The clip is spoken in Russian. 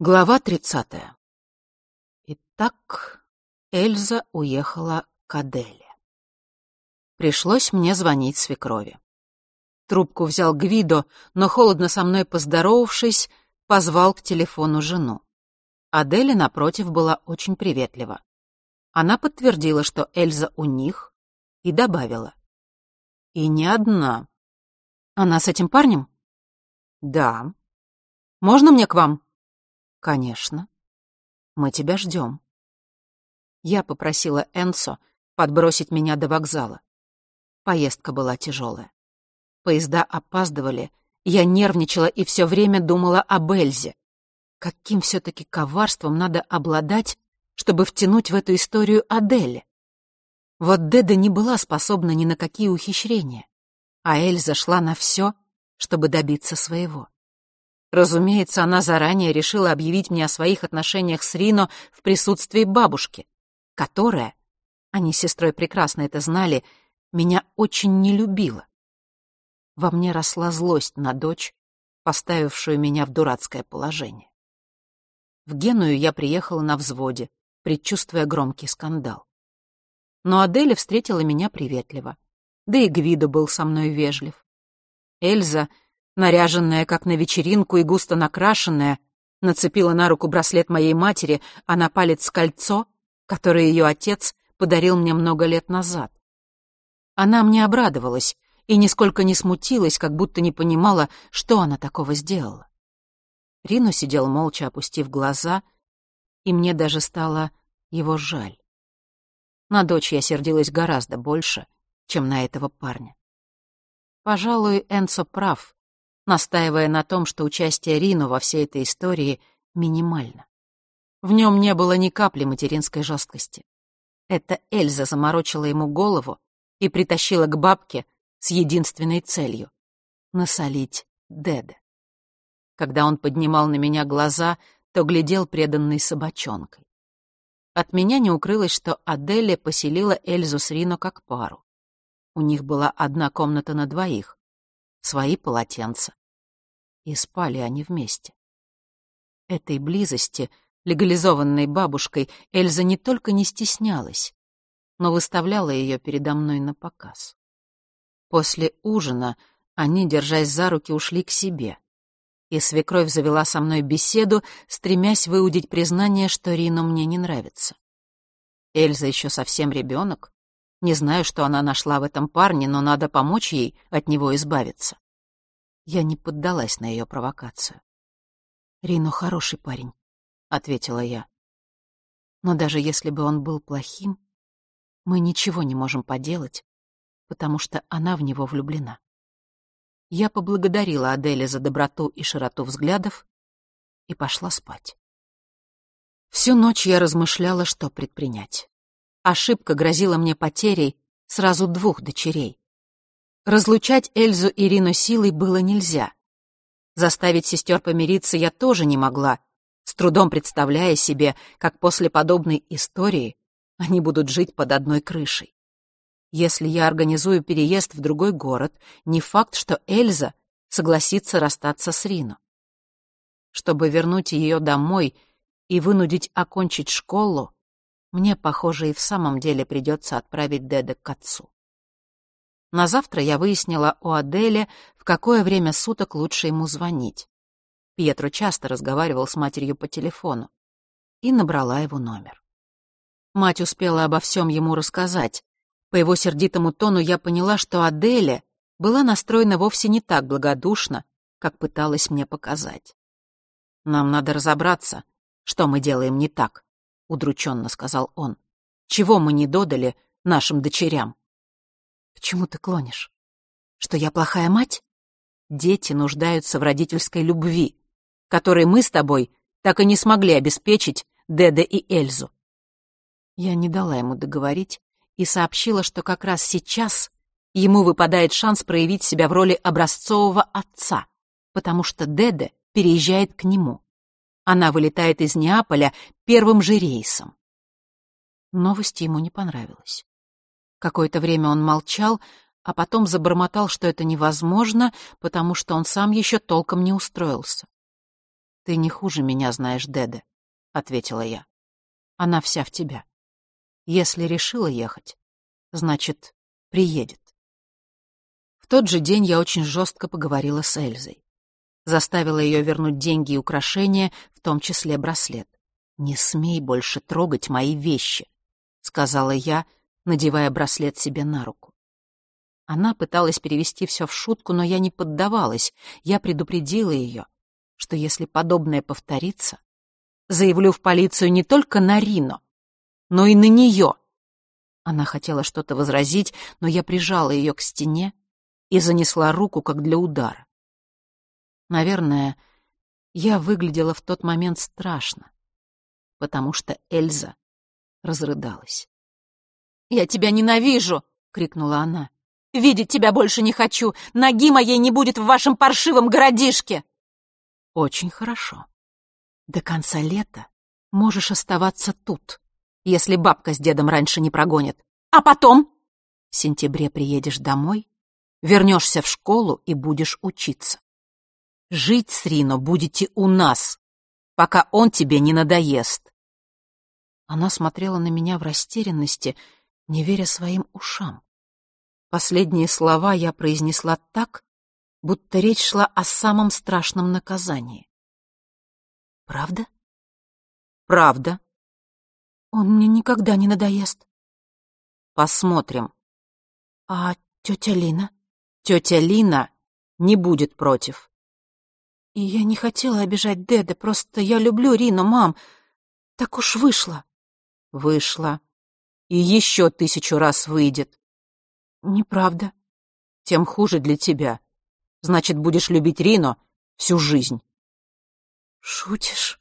Глава тридцатая. Итак, Эльза уехала к Аделе. Пришлось мне звонить свекрови. Трубку взял Гвидо, но, холодно со мной поздоровавшись, позвал к телефону жену. Аделя, напротив, была очень приветлива. Она подтвердила, что Эльза у них, и добавила. И не одна. Она с этим парнем? Да. Можно мне к вам? «Конечно. Мы тебя ждем». Я попросила Энсо подбросить меня до вокзала. Поездка была тяжелая. Поезда опаздывали, я нервничала и все время думала об Эльзе. Каким все-таки коварством надо обладать, чтобы втянуть в эту историю Адели? Вот Деда не была способна ни на какие ухищрения, а Эльза шла на все, чтобы добиться своего. Разумеется, она заранее решила объявить мне о своих отношениях с Рино в присутствии бабушки, которая, они с сестрой прекрасно это знали, меня очень не любила. Во мне росла злость на дочь, поставившую меня в дурацкое положение. В Геную я приехала на взводе, предчувствуя громкий скандал. Но Аделя встретила меня приветливо, да и Гвидо был со мной вежлив. Эльза — наряженная, как на вечеринку и густо накрашенная, нацепила на руку браслет моей матери, а на палец кольцо, которое ее отец подарил мне много лет назад. Она мне обрадовалась и нисколько не смутилась, как будто не понимала, что она такого сделала. Рину сидел молча, опустив глаза, и мне даже стало его жаль. На дочь я сердилась гораздо больше, чем на этого парня. Пожалуй, Энцо прав, настаивая на том, что участие Рину во всей этой истории минимально. В нем не было ни капли материнской жесткости. Это Эльза заморочила ему голову и притащила к бабке с единственной целью — насолить Деде. Когда он поднимал на меня глаза, то глядел преданной собачонкой. От меня не укрылось, что Аделя поселила Эльзу с Рино как пару. У них была одна комната на двоих, свои полотенца. И спали они вместе. Этой близости, легализованной бабушкой, Эльза не только не стеснялась, но выставляла ее передо мной на показ. После ужина они, держась за руки, ушли к себе. И свекровь завела со мной беседу, стремясь выудить признание, что Рину мне не нравится. Эльза еще совсем ребенок, не знаю, что она нашла в этом парне, но надо помочь ей от него избавиться. Я не поддалась на ее провокацию. «Рино хороший парень», — ответила я. «Но даже если бы он был плохим, мы ничего не можем поделать, потому что она в него влюблена». Я поблагодарила Аделе за доброту и широту взглядов и пошла спать. Всю ночь я размышляла, что предпринять. Ошибка грозила мне потерей сразу двух дочерей. Разлучать Эльзу и Рину силой было нельзя. Заставить сестер помириться я тоже не могла, с трудом представляя себе, как после подобной истории они будут жить под одной крышей. Если я организую переезд в другой город, не факт, что Эльза согласится расстаться с Рино. Чтобы вернуть ее домой и вынудить окончить школу, мне, похоже, и в самом деле придется отправить Деда к отцу. На завтра я выяснила у Аделе, в какое время суток лучше ему звонить. Пьетро часто разговаривал с матерью по телефону. И набрала его номер. Мать успела обо всем ему рассказать. По его сердитому тону я поняла, что Аделя была настроена вовсе не так благодушно, как пыталась мне показать. «Нам надо разобраться, что мы делаем не так», — удрученно сказал он. «Чего мы не додали нашим дочерям?» «К чему ты клонишь? Что я плохая мать?» «Дети нуждаются в родительской любви, которой мы с тобой так и не смогли обеспечить Деде и Эльзу». Я не дала ему договорить и сообщила, что как раз сейчас ему выпадает шанс проявить себя в роли образцового отца, потому что Деде переезжает к нему. Она вылетает из Неаполя первым же рейсом. Новость ему не понравилась. Какое-то время он молчал, а потом забормотал, что это невозможно, потому что он сам еще толком не устроился. «Ты не хуже меня знаешь Деде», — ответила я. «Она вся в тебя. Если решила ехать, значит, приедет». В тот же день я очень жестко поговорила с Эльзой. Заставила ее вернуть деньги и украшения, в том числе браслет. «Не смей больше трогать мои вещи», — сказала я, надевая браслет себе на руку. Она пыталась перевести все в шутку, но я не поддавалась. Я предупредила ее, что если подобное повторится, заявлю в полицию не только на Рино, но и на нее. Она хотела что-то возразить, но я прижала ее к стене и занесла руку, как для удара. Наверное, я выглядела в тот момент страшно, потому что Эльза разрыдалась. «Я тебя ненавижу!» — крикнула она. «Видеть тебя больше не хочу! Ноги моей не будет в вашем паршивом городишке!» «Очень хорошо. До конца лета можешь оставаться тут, если бабка с дедом раньше не прогонят. А потом? В сентябре приедешь домой, вернешься в школу и будешь учиться. Жить с Рино будете у нас, пока он тебе не надоест. Она смотрела на меня в растерянности, не веря своим ушам. Последние слова я произнесла так, будто речь шла о самом страшном наказании. «Правда?» «Правда. Он мне никогда не надоест». «Посмотрим». «А тетя Лина?» «Тетя Лина не будет против». И я не хотела обижать Деда, просто я люблю Рину, мам. Так уж вышло. Вышло. И еще тысячу раз выйдет. Неправда. Тем хуже для тебя. Значит, будешь любить Рину всю жизнь. Шутишь?